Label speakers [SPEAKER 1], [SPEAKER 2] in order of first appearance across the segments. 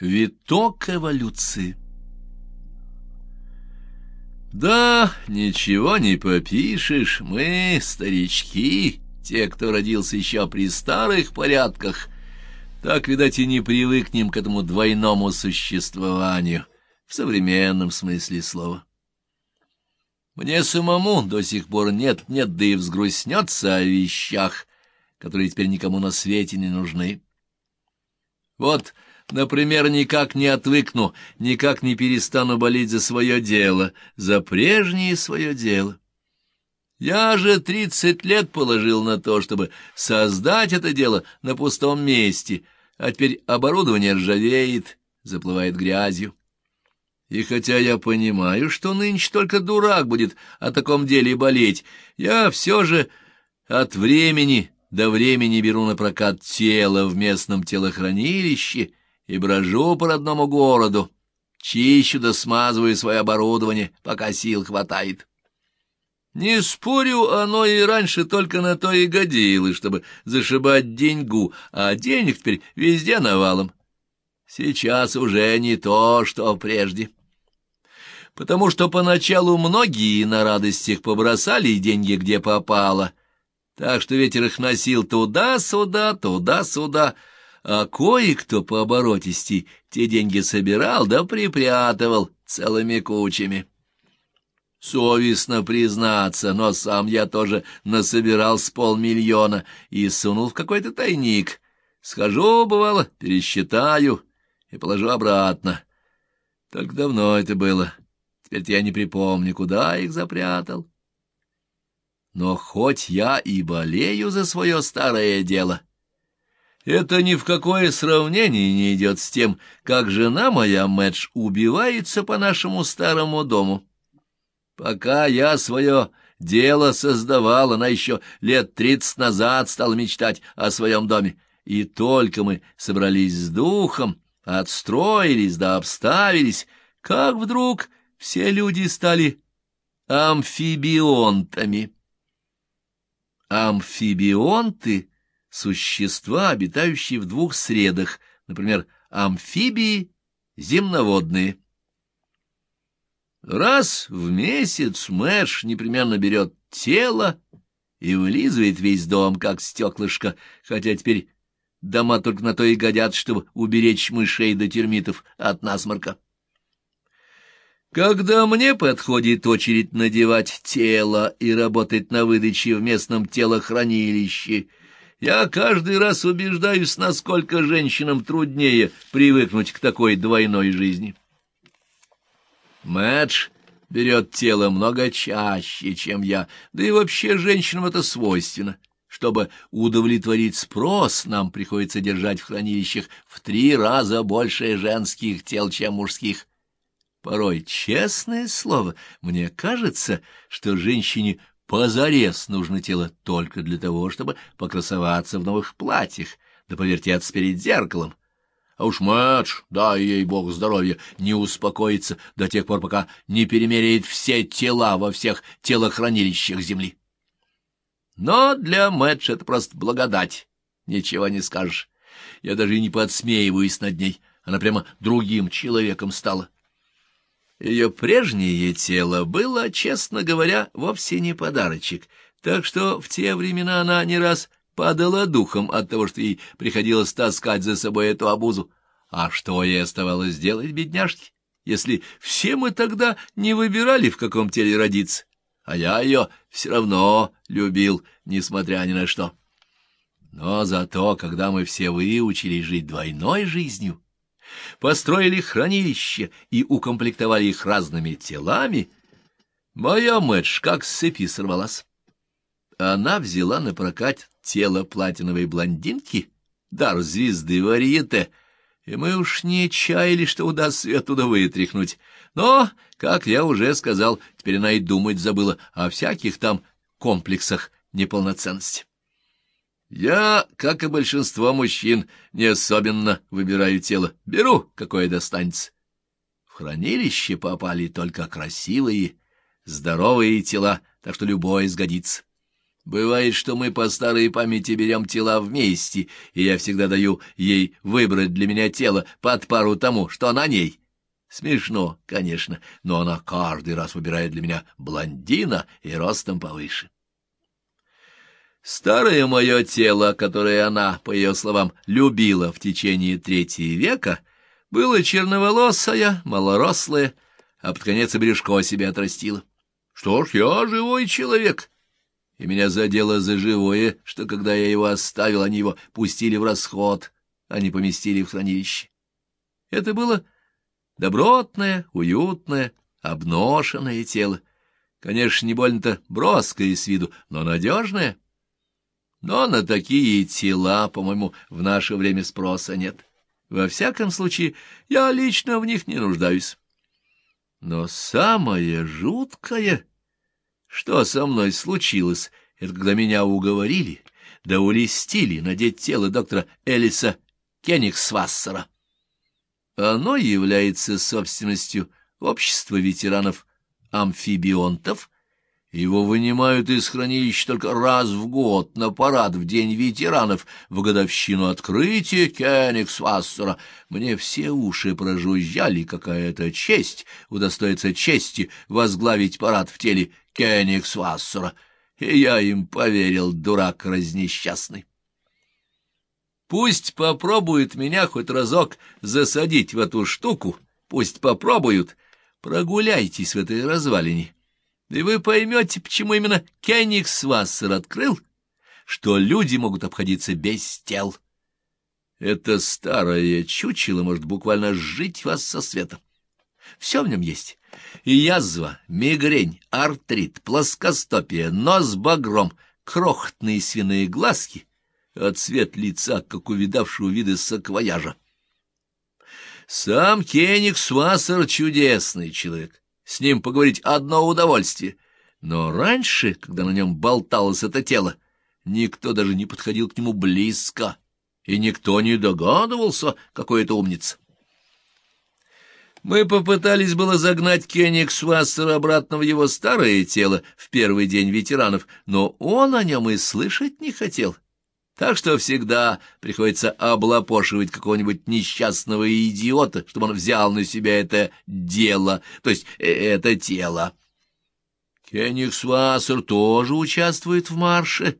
[SPEAKER 1] Виток эволюции Да, ничего не попишешь, мы, старички, те, кто родился еще при старых порядках, так, видать, и не привыкнем к этому двойному существованию в современном смысле слова. Мне самому до сих пор нет-нет, да и взгрустнется о вещах, которые теперь никому на свете не нужны. Вот, например, никак не отвыкну, никак не перестану болеть за свое дело, за прежнее свое дело. Я же тридцать лет положил на то, чтобы создать это дело на пустом месте, а теперь оборудование ржавеет, заплывает грязью. И хотя я понимаю, что нынче только дурак будет о таком деле болеть, я все же от времени до времени беру на прокат тело в местном телохранилище и брожу по родному городу, чищу да смазываю свое оборудование, пока сил хватает. Не спорю, оно и раньше только на то и годилось, чтобы зашибать деньгу, а денег теперь везде навалом. Сейчас уже не то, что прежде. Потому что поначалу многие на радостях побросали деньги где попало, так что ветер их носил туда-сюда, туда-сюда, а кое-кто по оборотисти те деньги собирал да припрятывал целыми кучами. Совестно признаться, но сам я тоже насобирал с полмиллиона и сунул в какой-то тайник. Схожу, бывало, пересчитаю и положу обратно. Так давно это было. Теперь я не припомню, куда их запрятал. Но хоть я и болею за свое старое дело, это ни в какое сравнение не идет с тем, как жена моя, Мэтч, убивается по нашему старому дому. Пока я свое дело создавал, она еще лет тридцать назад стала мечтать о своем доме. И только мы собрались с духом, отстроились да обставились, как вдруг все люди стали амфибионтами. Амфибионты — существа, обитающие в двух средах, например, амфибии — земноводные. Раз в месяц Мэш непременно берет тело и вылизывает весь дом, как стеклышко, хотя теперь дома только на то и годят, чтобы уберечь мышей до термитов от насморка. Когда мне подходит очередь надевать тело и работать на выдаче в местном телохранилище, я каждый раз убеждаюсь, насколько женщинам труднее привыкнуть к такой двойной жизни. Мэдж берет тело много чаще, чем я, да и вообще женщинам это свойственно. Чтобы удовлетворить спрос, нам приходится держать в хранилищах в три раза больше женских тел, чем мужских. Порой, честное слово, мне кажется, что женщине позарез нужно тело только для того, чтобы покрасоваться в новых платьях, да повертеться перед зеркалом. А уж Мэтч, дай ей бог здоровья, не успокоится до тех пор, пока не перемеряет все тела во всех телохранилищах земли. Но для Мэтч это просто благодать, ничего не скажешь. Я даже и не подсмеиваюсь над ней, она прямо другим человеком стала. Ее прежнее тело было, честно говоря, вовсе не подарочек, так что в те времена она не раз падала духом от того, что ей приходилось таскать за собой эту обузу. А что ей оставалось делать, бедняжки, если все мы тогда не выбирали, в каком теле родиться? А я ее все равно любил, несмотря ни на что. Но зато, когда мы все выучились жить двойной жизнью, построили хранилище и укомплектовали их разными телами, моя Мэтч как с цепи сорвалась. Она взяла на прокат тело платиновой блондинки, дар звезды варьете, и мы уж не чаяли, что удастся ее оттуда вытряхнуть. Но, как я уже сказал, теперь она и думать забыла о всяких там комплексах неполноценности. Я, как и большинство мужчин, не особенно выбираю тело. Беру, какое достанется. В хранилище попали только красивые, здоровые тела, так что любое сгодится. Бывает, что мы по старой памяти берем тела вместе, и я всегда даю ей выбрать для меня тело под пару тому, что на ней. Смешно, конечно, но она каждый раз выбирает для меня блондина и ростом повыше. Старое мое тело, которое она, по ее словам, любила в течение третьего века, было черноволосое, малорослое, а под конец и брюшко себе отрастило. Что ж, я живой человек, и меня задело за живое, что когда я его оставил, они его пустили в расход, а не поместили в хранилище. Это было добротное, уютное, обношенное тело. Конечно, не больно-то броское с виду, но надежное. Но на такие тела, по-моему, в наше время спроса нет. Во всяком случае, я лично в них не нуждаюсь. Но самое жуткое что со мной случилось, это когда меня уговорили, да улестили надеть тело доктора Элиса Кенигсвассера. Оно является собственностью общества ветеранов-амфибионтов, его вынимают из хранилища только раз в год на парад в День ветеранов, в годовщину открытия Кенигсвассера. Мне все уши прожужжали, какая это честь удостоится чести возглавить парад в теле Кенигсвассера, и я им поверил, дурак разнесчастный. Пусть попробуют меня хоть разок засадить в эту штуку, пусть попробуют, прогуляйтесь в этой развалине и вы поймете, почему именно Кенигсвассер открыл, что люди могут обходиться без тел. Это старое чучело может буквально сжить вас со света. Все в нем есть. И язва, мигрень, артрит, плоскостопие, нос багром, крохотные свиные глазки, а цвет лица, как увидавшего виды саквояжа. Сам Кенигсвассер чудесный человек. С ним поговорить одно удовольствие. Но раньше, когда на нем болталось это тело, никто даже не подходил к нему близко, и никто не догадывался, какой это умница. Мы попытались было загнать Кенигсвассера обратно в его старое тело в первый день ветеранов, но он о нем и слышать не хотел. Так что всегда приходится облапошивать какого-нибудь несчастного идиота, чтобы он взял на себя это дело, то есть э, это тело. Кенигсвассер тоже участвует в марше,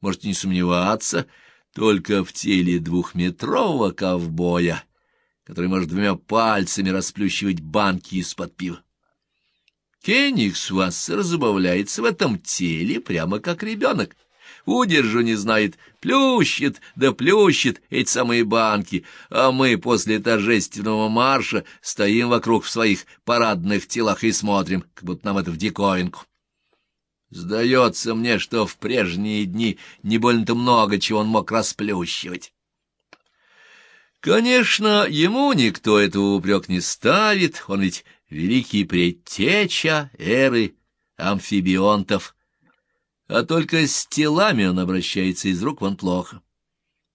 [SPEAKER 1] можете не сомневаться, только в теле двухметрового ковбоя, который может двумя пальцами расплющивать банки из-под пива. Кенигсвассер забавляется в этом теле прямо как ребенок удержу не знает, плющит да плющит эти самые банки, а мы после торжественного марша стоим вокруг в своих парадных телах и смотрим, как будто нам это в диковинку. Сдается мне, что в прежние дни не больно-то много чего он мог расплющивать. Конечно, ему никто этого упрек не ставит, он ведь великий предтеча эры амфибионтов — а только с телами он обращается из рук вон плохо.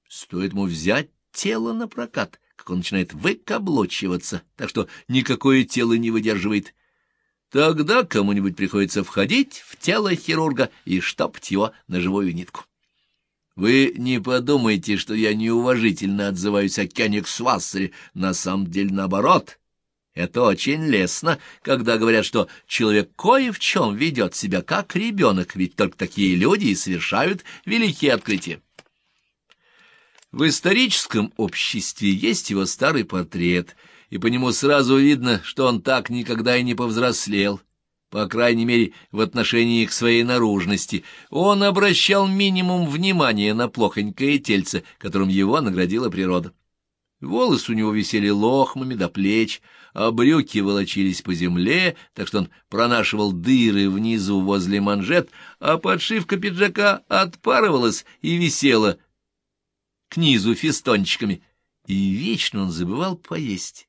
[SPEAKER 1] Стоит ему взять тело на прокат, как он начинает выкаблучиваться, так что никакое тело не выдерживает. Тогда кому-нибудь приходится входить в тело хирурга и штопать его на живую нитку. Вы не подумайте, что я неуважительно отзываюсь о Кенигсвассере, на самом деле наоборот. Это очень лестно, когда говорят, что человек кое в чем ведет себя как ребенок, ведь только такие люди и совершают великие открытия. В историческом обществе есть его старый портрет, и по нему сразу видно, что он так никогда и не повзрослел. По крайней мере, в отношении к своей наружности. Он обращал минимум внимания на плохонькое тельце, которым его наградила природа. Волосы у него висели лохмами до плеч, а брюки волочились по земле, так что он пронашивал дыры внизу возле манжет, а подшивка пиджака отпарывалась и висела к низу фистончиками. И вечно он забывал поесть.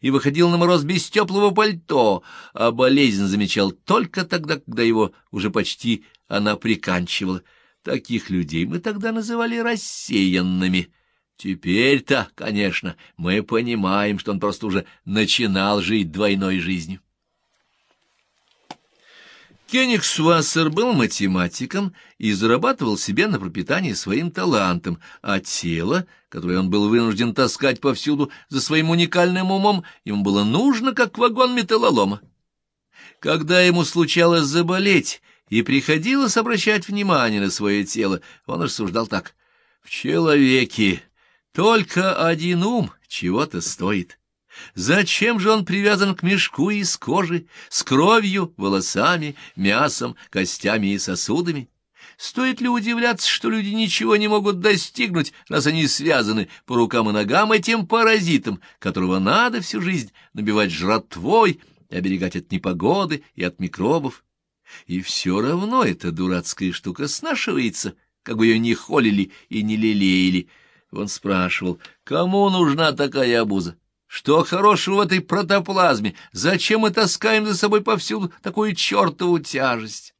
[SPEAKER 1] И выходил на мороз без теплого пальто, а болезнь замечал только тогда, когда его уже почти она приканчивала. Таких людей мы тогда называли рассеянными — Теперь-то, конечно, мы понимаем, что он просто уже начинал жить двойной жизнью. Кенигсвассер был математиком и зарабатывал себе на пропитание своим талантом, а тело, которое он был вынужден таскать повсюду за своим уникальным умом, ему было нужно, как вагон металлолома. Когда ему случалось заболеть и приходилось обращать внимание на свое тело, он рассуждал так. «В человеке только один ум чего-то стоит». Зачем же он привязан к мешку из кожи, с кровью, волосами, мясом, костями и сосудами? Стоит ли удивляться, что люди ничего не могут достигнуть, раз они связаны по рукам и ногам этим паразитом, которого надо всю жизнь набивать жратвой и оберегать от непогоды и от микробов? И все равно эта дурацкая штука снашивается, как бы ее ни холили и не лелеяли. Он спрашивал, кому нужна такая обуза? Что хорошего в этой протоплазме? Зачем мы таскаем за собой повсюду такую чертову тяжесть?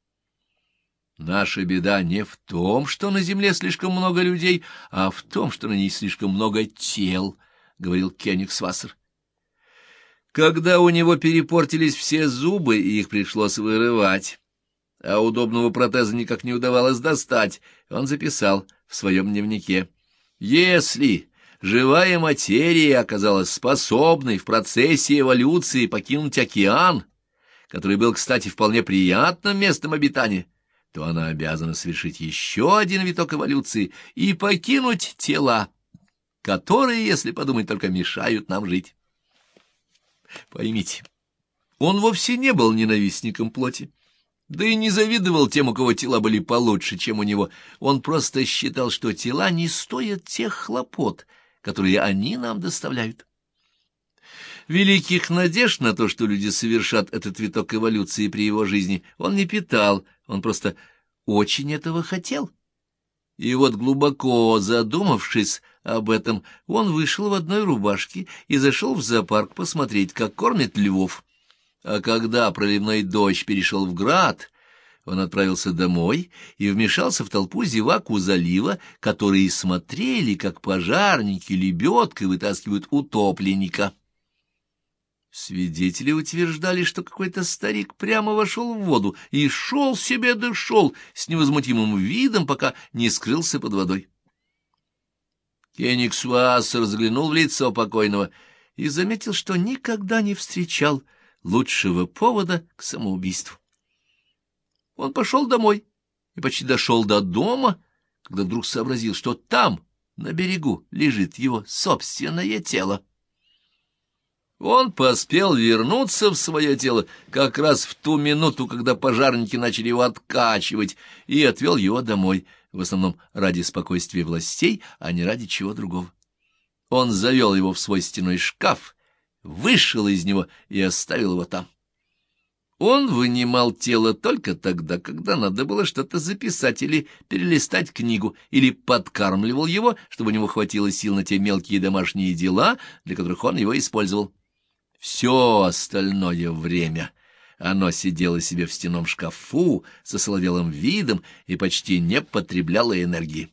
[SPEAKER 1] Наша беда не в том, что на земле слишком много людей, а в том, что на ней слишком много тел, — говорил Кенигсвассер. Когда у него перепортились все зубы, и их пришлось вырывать, а удобного протеза никак не удавалось достать, он записал в своем дневнике. «Если живая материя оказалась способной в процессе эволюции покинуть океан, который был, кстати, вполне приятным местом обитания, то она обязана совершить еще один виток эволюции и покинуть тела, которые, если подумать, только мешают нам жить. Поймите, он вовсе не был ненавистником плоти, да и не завидовал тем, у кого тела были получше, чем у него. Он просто считал, что тела не стоят тех хлопот, которые они нам доставляют. Великих надежд на то, что люди совершат этот виток эволюции при его жизни, он не питал, он просто очень этого хотел. И вот глубоко задумавшись об этом, он вышел в одной рубашке и зашел в зоопарк посмотреть, как кормят львов. А когда проливной дождь перешел в град, он отправился домой и вмешался в толпу зевак у залива, которые смотрели, как пожарники лебедкой вытаскивают утопленника. Свидетели утверждали, что какой-то старик прямо вошел в воду и шел себе да шел с невозмутимым видом, пока не скрылся под водой. Кенигсвасс разглянул в лицо покойного и заметил, что никогда не встречал лучшего повода к самоубийству. Он пошел домой и почти дошел до дома, когда вдруг сообразил, что там, на берегу, лежит его собственное тело. Он поспел вернуться в свое тело как раз в ту минуту, когда пожарники начали его откачивать, и отвел его домой, в основном ради спокойствия властей, а не ради чего другого. Он завел его в свой стеной шкаф, вышел из него и оставил его там. Он вынимал тело только тогда, когда надо было что-то записать или перелистать книгу, или подкармливал его, чтобы у него хватило сил на те мелкие домашние дела, для которых он его использовал. Все остальное время оно сидело себе в стенном шкафу со соловелым видом и почти не потребляло энергии.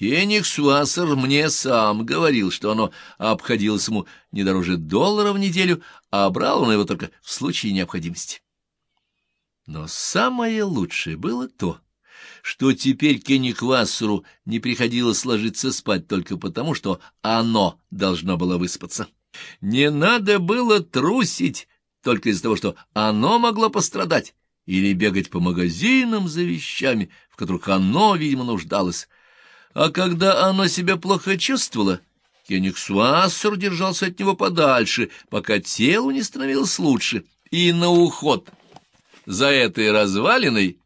[SPEAKER 1] Кенигсвассер мне сам говорил, что оно обходилось ему не дороже доллара в неделю, а брал он его только в случае необходимости. Но самое лучшее было то, что теперь Кенигсвассеру не приходилось ложиться спать только потому, что оно должно было выспаться. Не надо было трусить только из-за того, что оно могло пострадать, или бегать по магазинам за вещами, в которых оно, видимо, нуждалось. А когда оно себя плохо чувствовало, Кенигсвассер держался от него подальше, пока телу не становилось лучше, и на уход за этой развалиной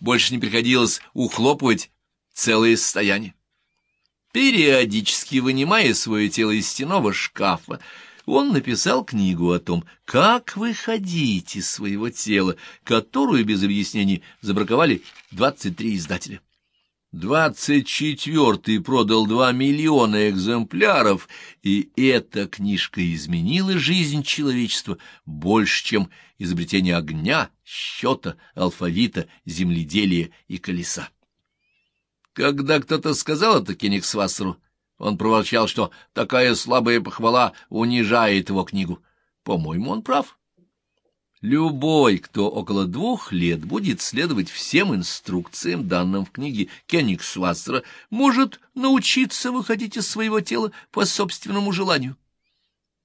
[SPEAKER 1] больше не приходилось ухлопывать целое состояние. Периодически вынимая свое тело из стенового шкафа, он написал книгу о том, как выходить из своего тела, которую без объяснений забраковали 23 издателя. Двадцать четвертый продал два миллиона экземпляров, и эта книжка изменила жизнь человечества больше, чем изобретение огня, счета, алфавита, земледелия и колеса. Когда кто-то сказал это Кенигсвассеру, он проворчал, что такая слабая похвала унижает его книгу. По-моему, он прав. Любой, кто около двух лет будет следовать всем инструкциям, данным в книге Кенигсвассера, может научиться выходить из своего тела по собственному желанию.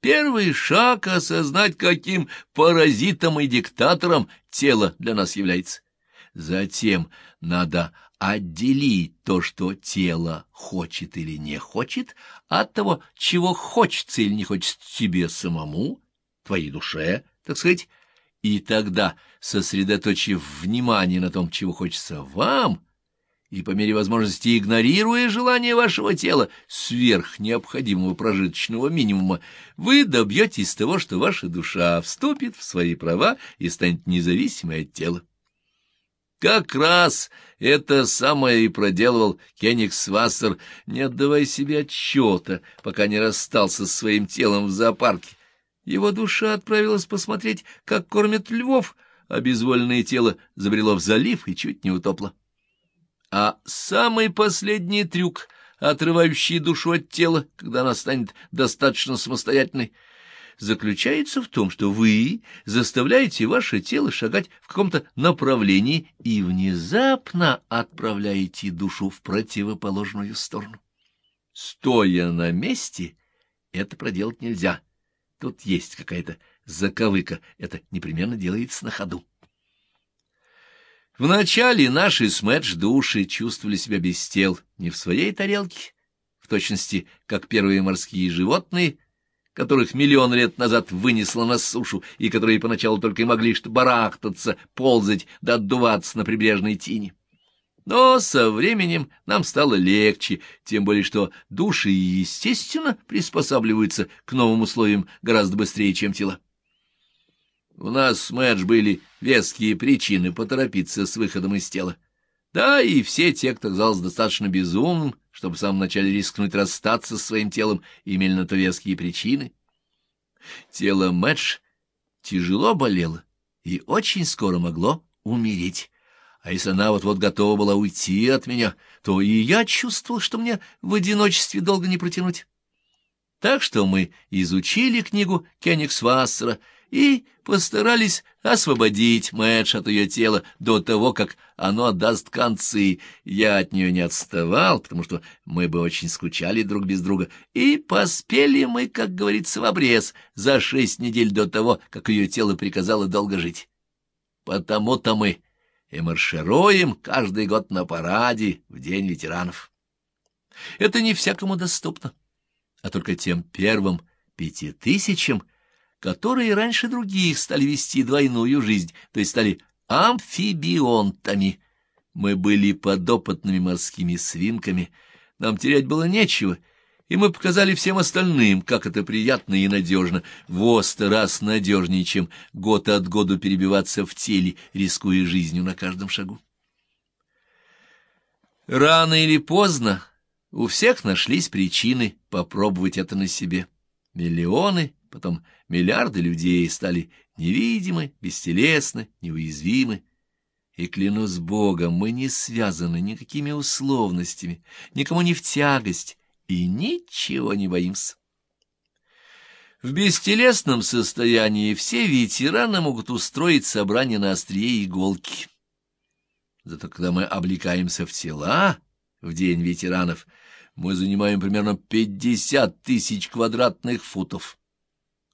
[SPEAKER 1] Первый шаг — осознать, каким паразитом и диктатором тело для нас является. Затем надо отделить то, что тело хочет или не хочет, от того, чего хочется или не хочется тебе самому, твоей душе, так сказать, и тогда, сосредоточив внимание на том, чего хочется вам, и по мере возможности игнорируя желание вашего тела сверх необходимого прожиточного минимума, вы добьетесь того, что ваша душа вступит в свои права и станет независимой от тела. Как раз это самое и проделывал Кенигсвассер, не отдавая себе отчета, пока не расстался со своим телом в зоопарке. Его душа отправилась посмотреть, как кормят львов, а безвольное тело забрело в залив и чуть не утопло. А самый последний трюк, отрывающий душу от тела, когда она станет достаточно самостоятельной, заключается в том, что вы заставляете ваше тело шагать в каком-то направлении и внезапно отправляете душу в противоположную сторону. Стоя на месте, это проделать нельзя — Тут есть какая-то заковыка, это непременно делается на ходу. Вначале наши смэдж-души чувствовали себя без тел, не в своей тарелке, в точности, как первые морские животные, которых миллион лет назад вынесло на сушу, и которые поначалу только и могли что барахтаться, ползать да отдуваться на прибрежной тине. Но со временем нам стало легче, тем более что души, естественно, приспосабливаются к новым условиям гораздо быстрее, чем тела. У нас с Мэдж были веские причины поторопиться с выходом из тела. Да, и все те, кто казался достаточно безумным, чтобы в самом начале рискнуть расстаться со своим телом, имели на то веские причины. Тело Мэдж тяжело болело и очень скоро могло умереть. А если она вот-вот готова была уйти от меня, то и я чувствовал, что мне в одиночестве долго не протянуть. Так что мы изучили книгу Кенигсвассера и постарались освободить Мэтч от ее тела до того, как оно отдаст концы. Я от нее не отставал, потому что мы бы очень скучали друг без друга, и поспели мы, как говорится, в обрез за шесть недель до того, как ее тело приказало долго жить. Потому-то мы и маршируем каждый год на параде в День ветеранов. Это не всякому доступно, а только тем первым пяти тысячам, которые раньше других стали вести двойную жизнь, то есть стали амфибионтами. Мы были подопытными морскими свинками, нам терять было нечего — и мы показали всем остальным, как это приятно и надежно, в раз надежнее, чем год от году перебиваться в теле, рискуя жизнью на каждом шагу. Рано или поздно у всех нашлись причины попробовать это на себе. Миллионы, потом миллиарды людей стали невидимы, бестелесны, неуязвимы. И, клянусь Богом, мы не связаны никакими условностями, никому не в тягость, и ничего не боимся. В бестелесном состоянии все ветераны могут устроить собрание на острие иголки. Зато когда мы облекаемся в тела в День ветеранов, мы занимаем примерно пятьдесят тысяч квадратных футов.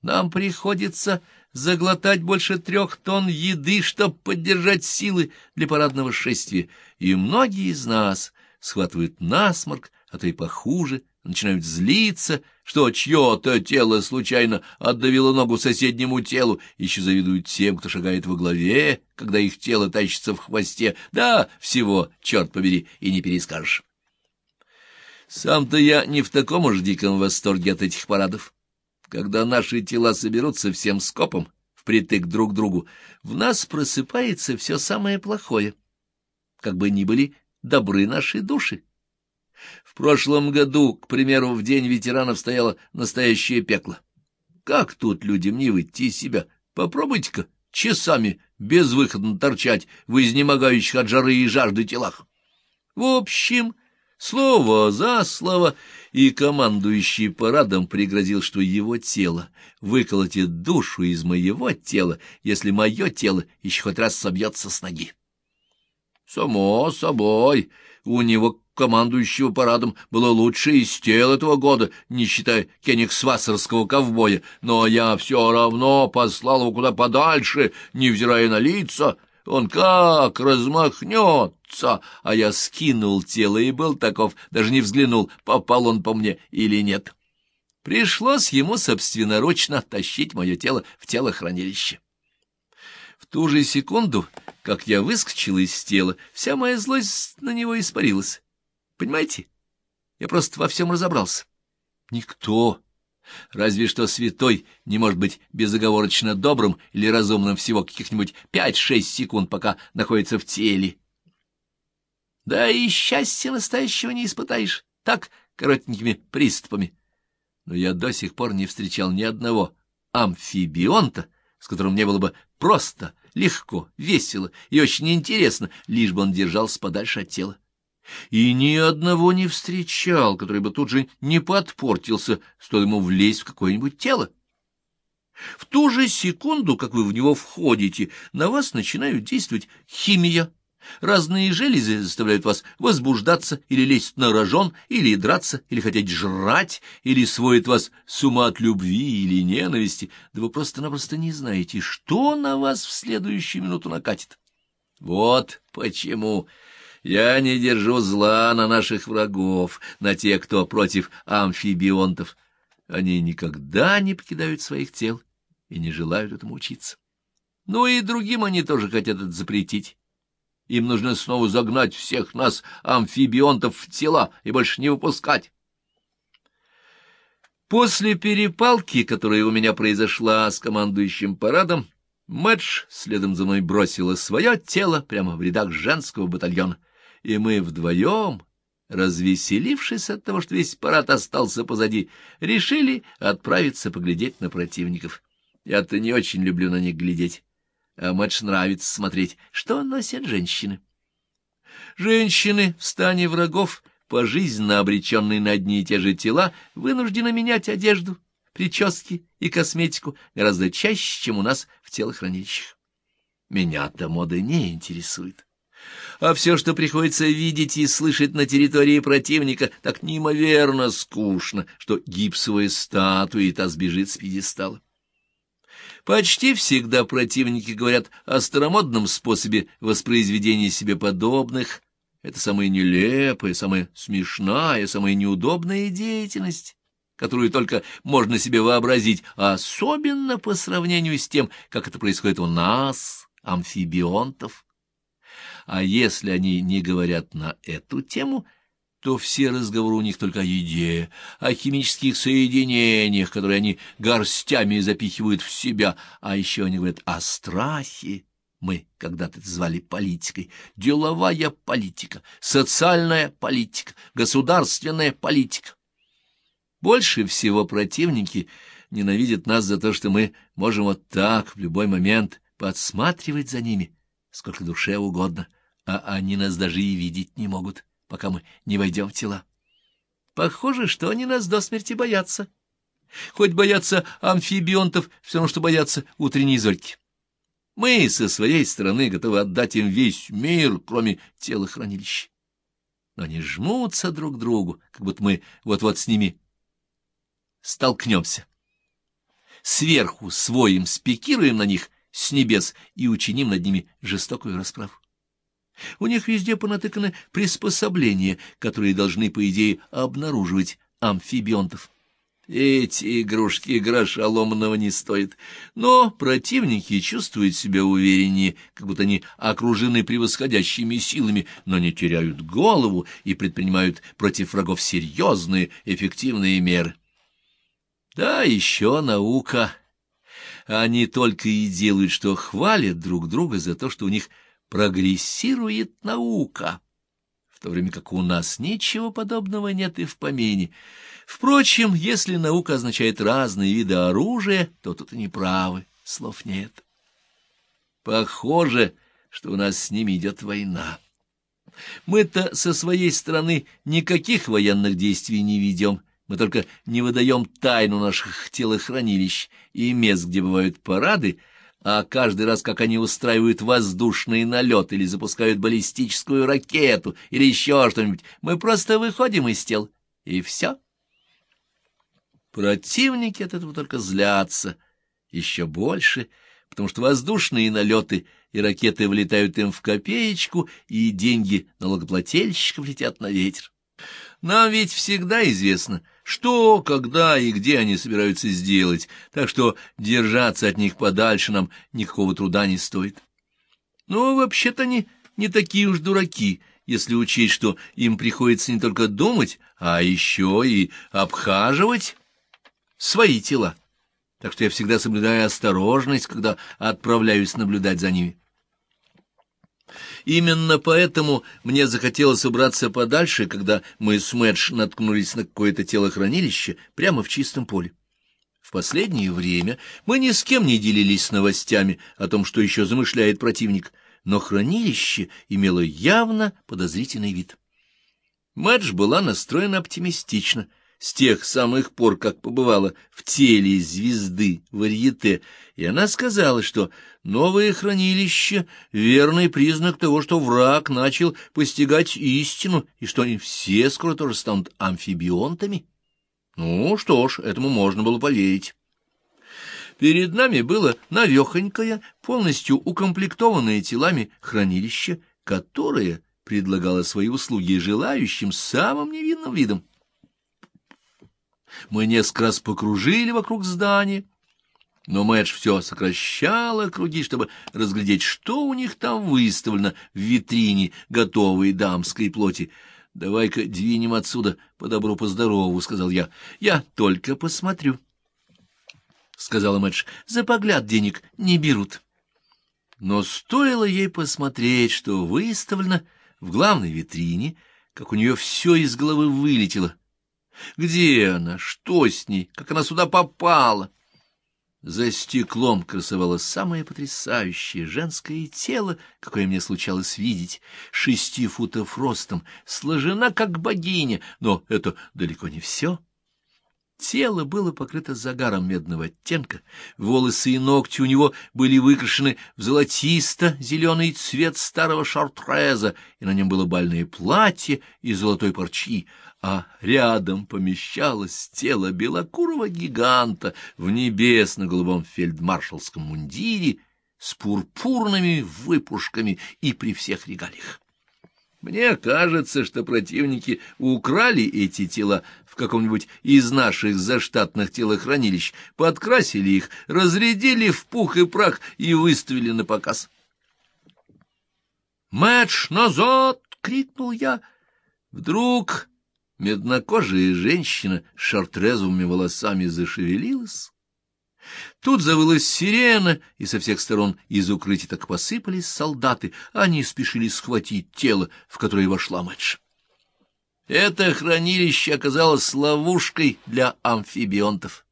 [SPEAKER 1] Нам приходится заглотать больше трех тонн еды, чтобы поддержать силы для парадного шествия, и многие из нас схватывают насморк, а то и похуже, начинают злиться, что чье-то тело случайно отдавило ногу соседнему телу, еще завидуют тем, кто шагает во главе, когда их тело тащится в хвосте. Да, всего, черт побери, и не перескажешь. Сам-то я не в таком уж диком восторге от этих парадов. Когда наши тела соберутся всем скопом, впритык друг к другу, в нас просыпается все самое плохое, как бы ни были добры наши души. В прошлом году, к примеру, в День ветеранов стояло настоящее пекло. Как тут людям не выйти из себя? Попробуйте-ка часами безвыходно торчать в изнемогающих от жары и жажды телах. В общем, слово за слово, и командующий парадом пригрозил, что его тело выколотит душу из моего тела, если мое тело еще хоть раз собьется с ноги. Само собой, у него, командующего парадом, было лучшее из тел этого года, не считая кенигсвассерского ковбоя, но я все равно послал его куда подальше, невзирая на лица, он как размахнется, а я скинул тело и был таков, даже не взглянул, попал он по мне или нет. Пришлось ему собственноручно тащить мое тело в телохранилище. В ту же секунду, как я выскочил из тела, вся моя злость на него испарилась. Понимаете? Я просто во всем разобрался. Никто Разве что святой не может быть безоговорочно добрым или разумным всего каких-нибудь пять-шесть секунд, пока находится в теле. Да и счастья настоящего не испытаешь, так, коротенькими приступами. Но я до сих пор не встречал ни одного амфибионта, с которым мне было бы просто, легко, весело и очень интересно, лишь бы он держался подальше от тела и ни одного не встречал, который бы тут же не подпортился, стоило ему влезть в какое-нибудь тело. В ту же секунду, как вы в него входите, на вас начинают действовать химия. Разные железы заставляют вас возбуждаться или лезть на рожон, или драться, или хотеть жрать, или сводят вас с ума от любви или ненависти, да вы просто-напросто не знаете, что на вас в следующую минуту накатит. Вот почему я не держу зла на наших врагов, на тех, кто против амфибионтов. Они никогда не покидают своих тел и не желают этому учиться. Ну и другим они тоже хотят это запретить. Им нужно снова загнать всех нас, амфибионтов, в тела и больше не выпускать. После перепалки, которая у меня произошла с командующим парадом, Мэтч следом за мной бросила свое тело прямо в рядах женского батальона и мы вдвоем, развеселившись от того, что весь парад остался позади, решили отправиться поглядеть на противников. Я-то не очень люблю на них глядеть, а Мэтч нравится смотреть, что носят женщины. Женщины в стане врагов, пожизненно обреченные на одни и те же тела, вынуждены менять одежду, прически и косметику гораздо чаще, чем у нас в телохранилищах. Меня-то мода не интересует а все, что приходится видеть и слышать на территории противника, так неимоверно скучно, что гипсовая статуя и та сбежит с пьедестала. Почти всегда противники говорят о старомодном способе воспроизведения себе подобных. Это самая нелепая, самая смешная, самая неудобная деятельность, которую только можно себе вообразить, особенно по сравнению с тем, как это происходит у нас, амфибионтов. А если они не говорят на эту тему, то все разговоры у них только о еде, о химических соединениях, которые они горстями запихивают в себя, а еще они говорят о страхе. Мы когда-то это звали политикой. Деловая политика, социальная политика, государственная политика. Больше всего противники ненавидят нас за то, что мы можем вот так в любой момент подсматривать за ними, сколько душе угодно, а они нас даже и видеть не могут, пока мы не войдем в тела. Похоже, что они нас до смерти боятся. Хоть боятся амфибионтов, все равно, что боятся утренней зорьки. Мы со своей стороны готовы отдать им весь мир, кроме телохранилища. Но они жмутся друг к другу, как будто мы вот-вот с ними столкнемся. Сверху своим спикируем на них с небес и учиним над ними жестокую расправу. У них везде понатыканы приспособления, которые должны, по идее, обнаруживать амфибионтов. Эти игрушки гроша ломаного не стоят, но противники чувствуют себя увереннее, как будто они окружены превосходящими силами, но не теряют голову и предпринимают против врагов серьезные, эффективные меры. Да, еще наука. Они только и делают, что хвалят друг друга за то, что у них прогрессирует наука, в то время как у нас ничего подобного нет и в помине. Впрочем, если наука означает разные виды оружия, то тут и неправы, слов нет. Похоже, что у нас с ними идет война. Мы-то со своей стороны никаких военных действий не ведем, мы только не выдаем тайну наших телохранилищ и мест, где бывают парады, а каждый раз, как они устраивают воздушный налет или запускают баллистическую ракету или еще что-нибудь, мы просто выходим из тел, и все. Противники от этого только злятся еще больше, потому что воздушные налеты и ракеты влетают им в копеечку, и деньги налогоплательщиков летят на ветер. Нам ведь всегда известно, что, когда и где они собираются сделать, так что держаться от них подальше нам никакого труда не стоит. Но вообще-то они не такие уж дураки, если учесть, что им приходится не только думать, а еще и обхаживать свои тела. Так что я всегда соблюдаю осторожность, когда отправляюсь наблюдать за ними. Именно поэтому мне захотелось убраться подальше, когда мы с Мэдж наткнулись на какое-то телохранилище прямо в чистом поле. В последнее время мы ни с кем не делились новостями о том, что еще замышляет противник, но хранилище имело явно подозрительный вид. Мэдж была настроена оптимистично — с тех самых пор, как побывала в теле звезды варьете, и она сказала, что новое хранилище — верный признак того, что враг начал постигать истину, и что они все скоро тоже станут амфибионтами. Ну что ж, этому можно было поверить. Перед нами было навехонькое, полностью укомплектованное телами хранилище, которое предлагало свои услуги желающим самым невинным видом. Мы несколько раз покружили вокруг здания, но Мэдж все сокращала круги, чтобы разглядеть, что у них там выставлено в витрине готовой дамской плоти. «Давай-ка двинем отсюда, по добру, по здорову», — сказал я. «Я только посмотрю», — сказала Мэдж. «За погляд денег не берут». Но стоило ей посмотреть, что выставлено в главной витрине, как у нее все из головы вылетело — где она? Что с ней? Как она сюда попала? За стеклом красовалось самое потрясающее женское тело, какое мне случалось видеть, шести футов ростом, сложена как богиня, но это далеко не все. Тело было покрыто загаром медного оттенка, волосы и ногти у него были выкрашены в золотисто-зеленый цвет старого шартреза, и на нем было бальное платье из золотой парчи, а рядом помещалось тело белокурого гиганта в небесно-голубом фельдмаршалском мундире с пурпурными выпушками и при всех регалиях. Мне кажется, что противники украли эти тела в каком-нибудь из наших заштатных телохранилищ, подкрасили их, разрядили в пух и прах и выставили на показ. «Мэтч, назад!» — крикнул я. Вдруг меднокожая женщина с шартрезовыми волосами зашевелилась. Тут завылась сирена, и со всех сторон из укрытий так посыпались солдаты. Они спешили схватить тело, в которое вошла Мэтч. Это хранилище оказалось ловушкой для амфибионтов.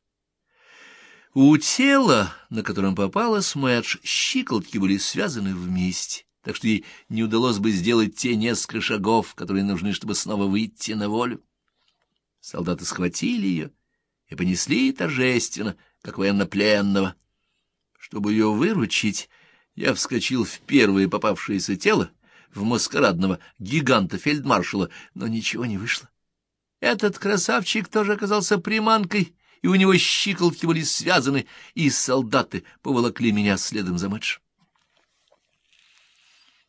[SPEAKER 1] У тела, на котором попала Смэдж, щиколотки были связаны вместе, так что ей не удалось бы сделать те несколько шагов, которые нужны, чтобы снова выйти на волю. Солдаты схватили ее и понесли торжественно, как военнопленного. Чтобы ее выручить, я вскочил в первое попавшееся тело, в маскарадного гиганта-фельдмаршала, но ничего не вышло. Этот красавчик тоже оказался приманкой, и у него щиколотки были связаны, и солдаты поволокли меня следом за Мэтч.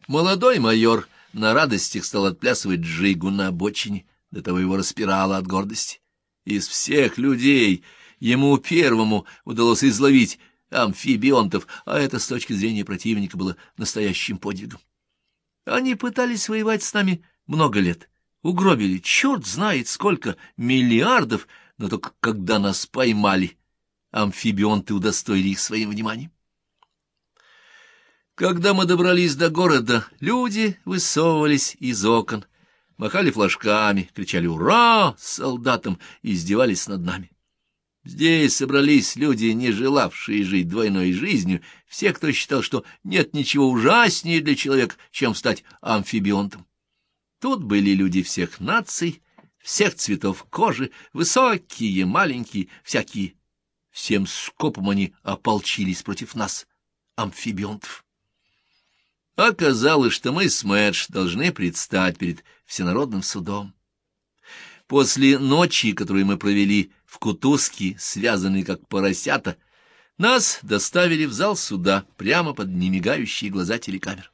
[SPEAKER 1] Молодой майор на радостях стал отплясывать джигу на обочине, до того его распирало от гордости. Из всех людей ему первому удалось изловить амфибионтов, а это с точки зрения противника было настоящим подвигом. Они пытались воевать с нами много лет, угробили черт знает сколько миллиардов, но только когда нас поймали, амфибионты удостоили их своим вниманием. Когда мы добрались до города, люди высовывались из окон, махали флажками, кричали «Ура!» солдатам и издевались над нами. Здесь собрались люди, не желавшие жить двойной жизнью, все, кто считал, что нет ничего ужаснее для человека, чем стать амфибионтом. Тут были люди всех наций, всех цветов кожи, высокие, маленькие, всякие. Всем скопом они ополчились против нас, амфибионтов. Оказалось, что мы с Мэдж должны предстать перед всенародным судом. После ночи, которую мы провели в Кутузке, связанные как поросята, нас доставили в зал суда прямо под немигающие глаза телекамер.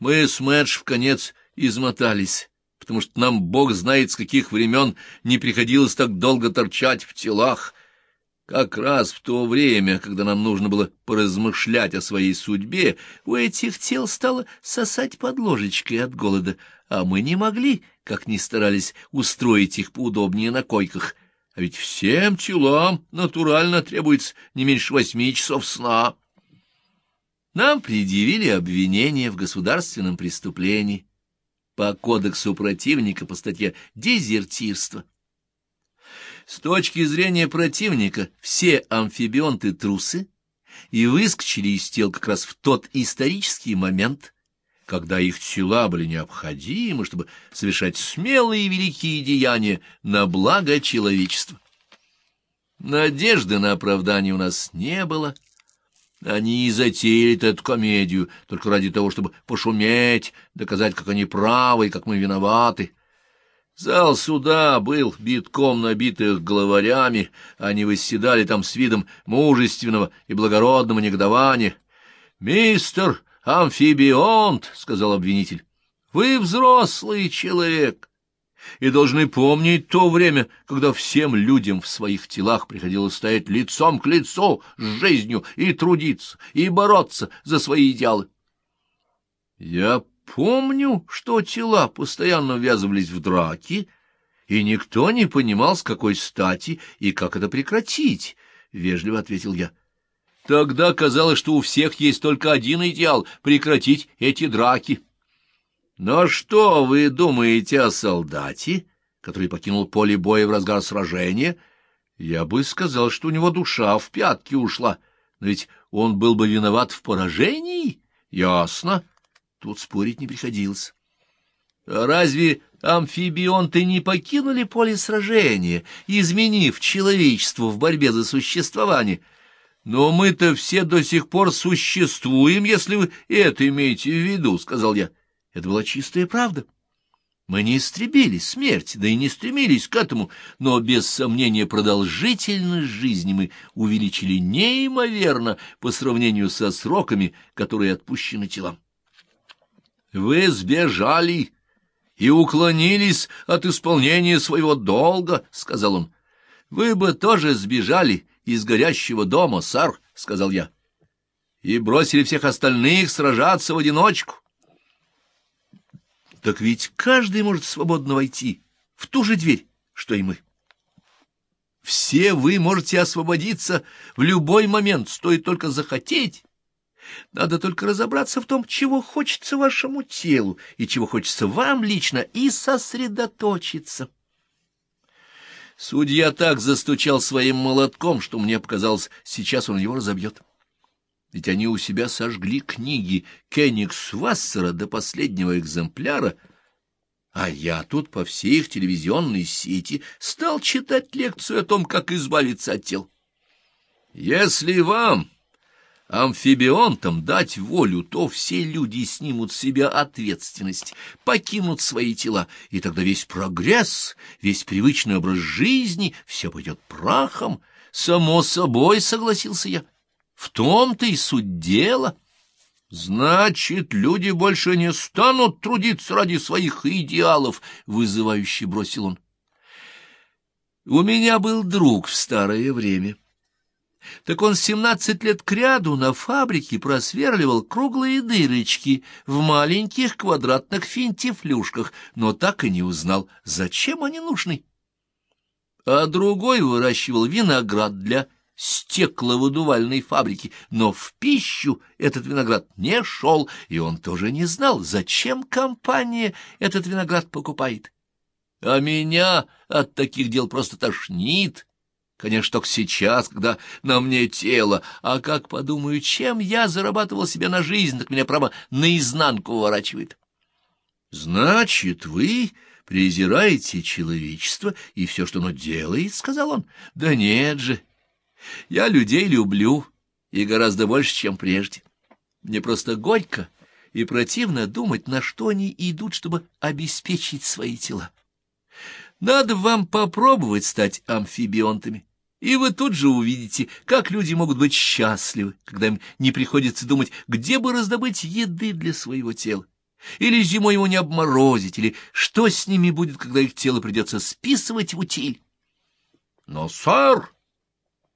[SPEAKER 1] Мы с Мэдж в конец измотались, потому что нам, бог знает, с каких времен не приходилось так долго торчать в телах. Как раз в то время, когда нам нужно было поразмышлять о своей судьбе, у этих тел стало сосать под ложечкой от голода, а мы не могли, как ни старались, устроить их поудобнее на койках. А ведь всем телам натурально требуется не меньше восьми часов сна. Нам предъявили обвинение в государственном преступлении по кодексу противника по статье «Дезертирство». С точки зрения противника все амфибионты трусы и выскочили из тел как раз в тот исторический момент, когда их тела были необходимы, чтобы совершать смелые и великие деяния на благо человечества. Надежды на оправдание у нас не было, — они и затеяли эту комедию только ради того, чтобы пошуметь, доказать, как они правы и как мы виноваты. Зал суда был битком набитых главарями, они восседали там с видом мужественного и благородного негодования. «Мистер Амфибионт», — сказал обвинитель, — «вы взрослый человек» и должны помнить то время, когда всем людям в своих телах приходилось стоять лицом к лицу с жизнью и трудиться, и бороться за свои идеалы. Я помню, что тела постоянно ввязывались в драки, и никто не понимал, с какой стати и как это прекратить, — вежливо ответил я. Тогда казалось, что у всех есть только один идеал — прекратить эти драки. Но что вы думаете о солдате, который покинул поле боя в разгар сражения? Я бы сказал, что у него душа в пятки ушла, но ведь он был бы виноват в поражении. Ясно. Тут спорить не приходилось. А разве амфибионты не покинули поле сражения, изменив человечество в борьбе за существование? Но мы-то все до сих пор существуем, если вы это имеете в виду, — сказал я. Это была чистая правда. Мы не истребили смерть, да и не стремились к этому, но без сомнения продолжительность жизни мы увеличили неимоверно по сравнению со сроками, которые отпущены телам. Вы сбежали и уклонились от исполнения своего долга, — сказал он. Вы бы тоже сбежали из горящего дома, сар, — сказал я, — и бросили всех остальных сражаться в одиночку. Так ведь каждый может свободно войти в ту же дверь, что и мы. Все вы можете освободиться в любой момент, стоит только захотеть. Надо только разобраться в том, чего хочется вашему телу и чего хочется вам лично, и сосредоточиться. Судья так застучал своим молотком, что мне показалось, сейчас он его разобьет. Ведь они у себя сожгли книги Кенигсвассера до последнего экземпляра, а я тут по всей их телевизионной сети стал читать лекцию о том, как избавиться от тел. Если вам, амфибионтам, дать волю, то все люди снимут с себя ответственность, покинут свои тела, и тогда весь прогресс, весь привычный образ жизни, все пойдет прахом. Само собой, согласился я. В том-то и суть дела. Значит, люди больше не станут трудиться ради своих идеалов, — вызывающе бросил он. У меня был друг в старое время. Так он семнадцать лет кряду на фабрике просверливал круглые дырочки в маленьких квадратных финтифлюшках, но так и не узнал, зачем они нужны. А другой выращивал виноград для стекловыдувальной фабрики, но в пищу этот виноград не шел, и он тоже не знал, зачем компания этот виноград покупает. А меня от таких дел просто тошнит. Конечно, только сейчас, когда на мне тело, а как подумаю, чем я зарабатывал себе на жизнь, так меня, право, наизнанку уворачивает. Значит, вы презираете человечество и все, что оно делает, — сказал он. Да нет же, я людей люблю, и гораздо больше, чем прежде. Мне просто горько и противно думать, на что они идут, чтобы обеспечить свои тела. Надо вам попробовать стать амфибионтами, и вы тут же увидите, как люди могут быть счастливы, когда им не приходится думать, где бы раздобыть еды для своего тела, или зимой его не обморозить, или что с ними будет, когда их тело придется списывать в утиль. Но, сэр,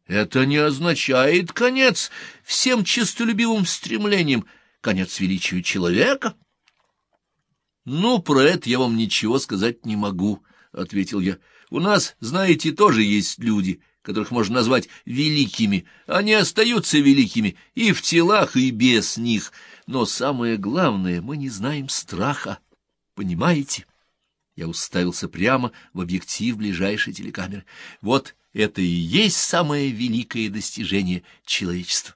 [SPEAKER 1] это не означает конец всем честолюбивым стремлениям, конец величию человека. — Ну, про это я вам ничего сказать не могу, — ответил я. — У нас, знаете, тоже есть люди, которых можно назвать великими. Они остаются великими и в телах, и без них. Но самое главное, мы не знаем страха. Понимаете? Я уставился прямо в объектив ближайшей телекамеры. Вот это и есть самое великое достижение человечества.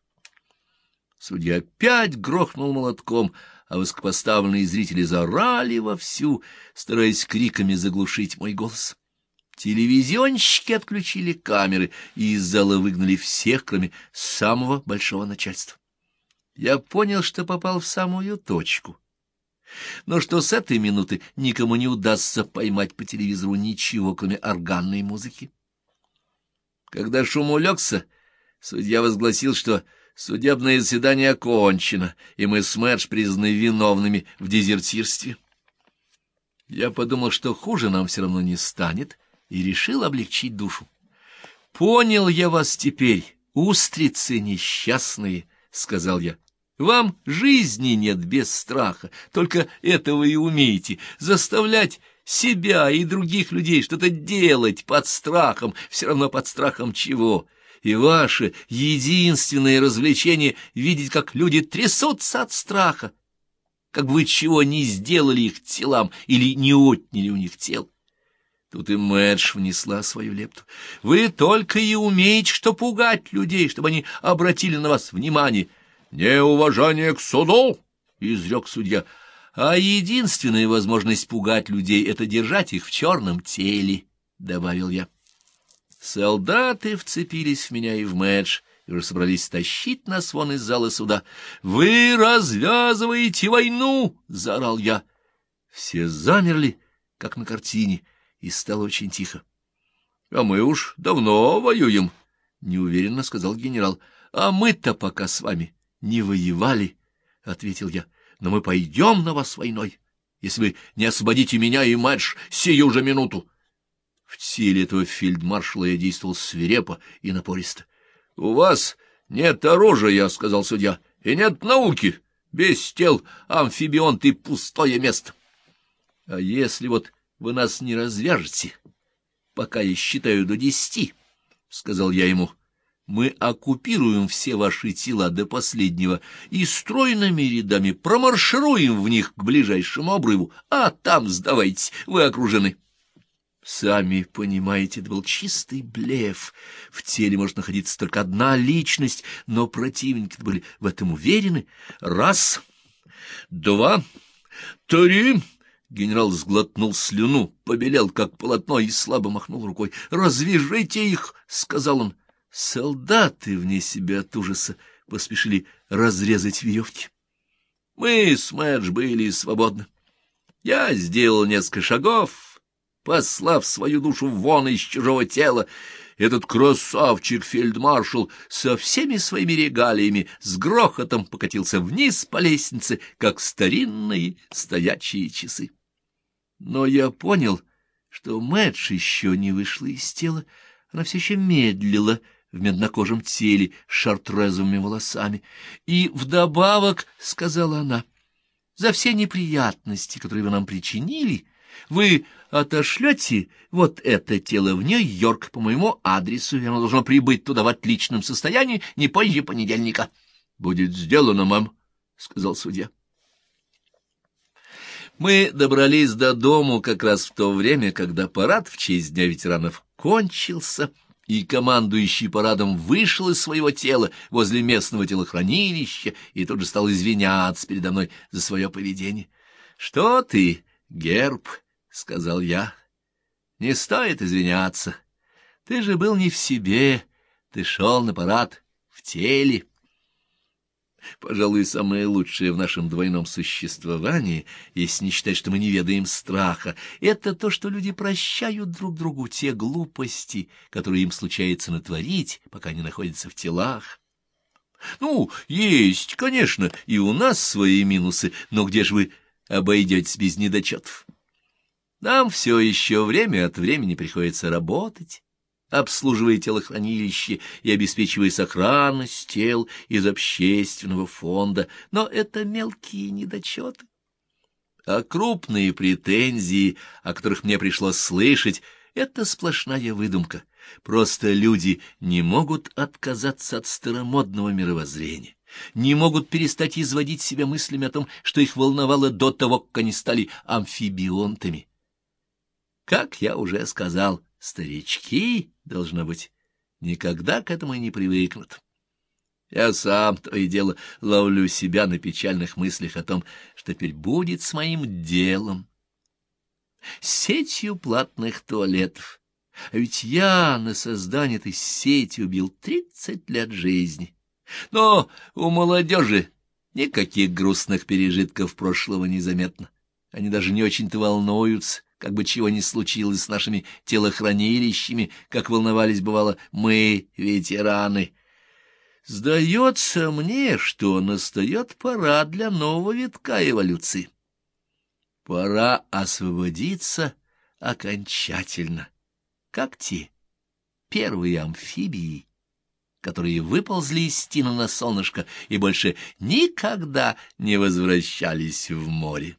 [SPEAKER 1] Судья опять грохнул молотком, а высокопоставленные зрители заорали вовсю, стараясь криками заглушить мой голос. Телевизионщики отключили камеры и из зала выгнали всех, кроме самого большого начальства. Я понял, что попал в самую точку. Но что с этой минуты никому не удастся поймать по телевизору ничего, кроме органной музыки. Когда шум улегся, судья возгласил, что судебное заседание окончено, и мы с Мэдж признаны виновными в дезертирстве. Я подумал, что хуже нам все равно не станет, и решил облегчить душу. — Понял я вас теперь, устрицы несчастные, — сказал я. — Вам жизни нет без страха, только этого и умеете, заставлять себя и других людей что-то делать под страхом, все равно под страхом чего. И ваше единственное развлечение — видеть, как люди трясутся от страха, как бы вы чего не сделали их телам или не отняли у них тел. Тут и Мэдж внесла свою лепту. Вы только и умеете, что пугать людей, чтобы они обратили на вас внимание. Неуважение к суду, — изрек судья, — а единственная возможность пугать людей — это держать их в черном теле, — добавил я. Солдаты вцепились в меня и в Мэдж, и уже собрались тащить нас вон из зала суда. «Вы развязываете войну!» — заорал я. Все замерли, как на картине, — и стало очень тихо. — А мы уж давно воюем, — неуверенно сказал генерал. — А мы-то пока с вами не воевали, — ответил я. — Но мы пойдем на вас войной, если вы не освободите меня и Мэдж сию же минуту. В теле этого фельдмаршала я действовал свирепо и напористо. — У вас нет оружия, — сказал судья, — и нет науки. Без тел амфибион ты пустое место. А если вот вы нас не развяжете, пока я считаю до десяти, — сказал я ему. Мы оккупируем все ваши тела до последнего и стройными рядами промаршируем в них к ближайшему обрыву, а там сдавайтесь, вы окружены. Сами понимаете, это был чистый блеф. В теле может находиться только одна личность, но противники были в этом уверены. Раз, два, три... Генерал сглотнул слюну, побелел, как полотно, и слабо махнул рукой. «Развяжите их!» — сказал он. Солдаты вне себя от ужаса поспешили разрезать веревки. Мы с Мэдж были свободны. Я сделал несколько шагов, послав свою душу вон из чужого тела. Этот красавчик-фельдмаршал со всеми своими регалиями с грохотом покатился вниз по лестнице, как старинные стоячие часы. Но я понял, что Мэтч еще не вышла из тела, она все еще медлила в меднокожем теле с шартрезовыми волосами. И вдобавок, — сказала она, — за все неприятности, которые вы нам причинили, вы отошлете вот это тело в Нью-Йорк по моему адресу, и оно должно прибыть туда в отличном состоянии не позже понедельника. — Будет сделано, мам, — сказал судья. Мы добрались до дому как раз в то время, когда парад в честь Дня ветеранов кончился, и командующий парадом вышел из своего тела возле местного телохранилища и тут же стал извиняться передо мной за свое поведение. — Что ты, Герб, — сказал я, — не стоит извиняться. Ты же был не в себе, ты шел на парад в теле. Пожалуй, самое лучшее в нашем двойном существовании, если не считать, что мы не ведаем страха, это то, что люди прощают друг другу те глупости, которые им случается натворить, пока они находятся в телах. Ну, есть, конечно, и у нас свои минусы, но где же вы обойдетесь без недочетов? Нам все еще время от времени приходится работать, обслуживая телохранилище и обеспечивая сохранность тел из общественного фонда, но это мелкие недочеты. А крупные претензии, о которых мне пришлось слышать, — это сплошная выдумка. Просто люди не могут отказаться от старомодного мировоззрения, не могут перестать изводить себя мыслями о том, что их волновало до того, как они стали амфибионтами. Как я уже сказал, старички, должно быть, никогда к этому не привыкнут. Я сам то и дело ловлю себя на печальных мыслях о том, что теперь будет с моим делом. Сетью платных туалетов. А ведь я на создание этой сети убил тридцать лет жизни. Но у молодежи никаких грустных пережитков прошлого незаметно. Они даже не очень-то волнуются, как бы чего ни случилось с нашими телохранилищами, как волновались, бывало, мы, ветераны. Сдается мне, что настает пора для нового витка эволюции. Пора освободиться окончательно, как те первые амфибии, которые выползли из стены на солнышко и больше никогда не возвращались в море.